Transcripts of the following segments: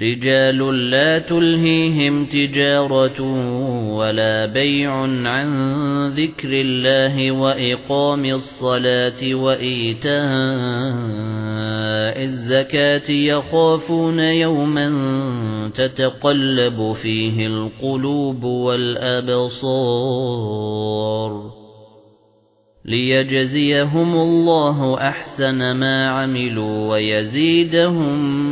رِجَالٌ لَّا تُلْهِيهِمْ تِجَارَةٌ وَلَا بَيْعٌ عَن ذِكْرِ اللَّهِ وَإِقَامِ الصَّلَاةِ وَإِيتَاءِ الزَّكَاةِ يَخَافُونَ يَوْمًا تَتَقَلَّبُ فِيهِ الْقُلُوبُ وَالْأَبْصَارُ لِيَجْزِيَهُمُ اللَّهُ أَحْسَنَ مَا عَمِلُوا وَيَزِيدَهُم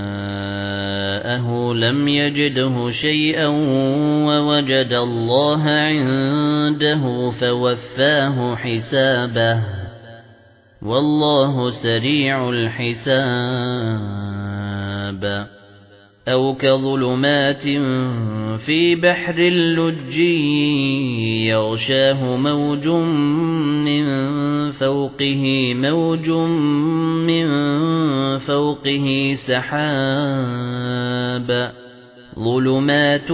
جَاءَهُ لَمْ يَجِدْهُ شَيْئًا وَوَجَدَ اللَّهَ عِندَهُ فَوَفَّاهُ حِسَابَهُ وَاللَّهُ سَرِيعُ الْحِسَابِ أَوْ كَظُلُمَاتٍ فِي بَحْرٍ لُجِّيٍّ يَغْشَاهُ مَوْجٌ مِّن فَوْقِهِ مَوْجٌ مِّن فَوْقِهِ سَحَابٌ ظُلُمَاتٌ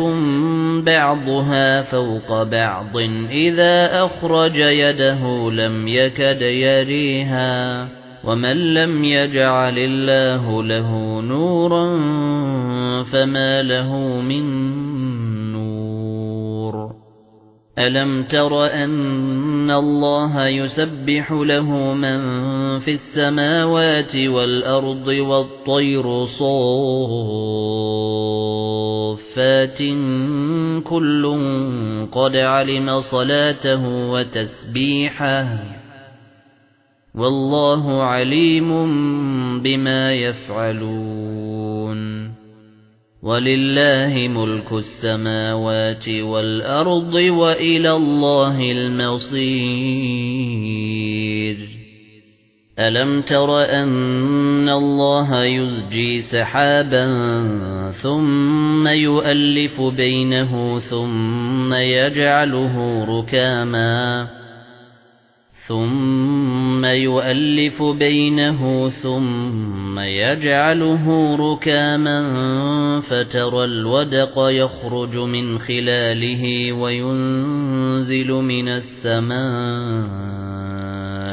بَعْضُهَا فَوْقَ بَعْضٍ إِذَا أَخْرَجَ يَدَهُ لَمْ يَكَدْ يَرِيهَا وَمَن لَّمْ يَجْعَلِ اللَّهُ لَهُ نُورًا فَمَا لَهُ مِن نُّورٍ أَلَمْ تَرَ أَنَّ اللَّهَ يُسَبِّحُ لَهُ مَن فِي السَّمَاوَاتِ وَالْأَرْضِ وَالطَّيْرُ صَافَّاتٍ كُلٌّ قَدْ عَلِمَ صَلَاتَهُ وَتَسْبِيحَهُ وَاللَّهُ عَلِيمٌ بِمَا يَفْعَلُونَ وَلِلَّهِ مُلْكُ السَّمَاوَاتِ وَالْأَرْضِ وَإِلَى اللَّهِ الْمَصِيرُ أَلَمْ تَرَ أَنَّ اللَّهَ يُزْجِي سَحَابًا ثُمَّ يُؤَلِّفُ بَيْنَهُ ثُمَّ يَجْعَلُهُ رُكَامًا ثُمَّ يُؤَلِّفُ بَيْنَهُ ثُمَّ يَجْعَلُهُ رُكَامًا فَتَرَى الْوَدْقَ يَخْرُجُ مِنْ خِلَالِهِ وَيُنْزِلُ مِنَ السَّمَاءِ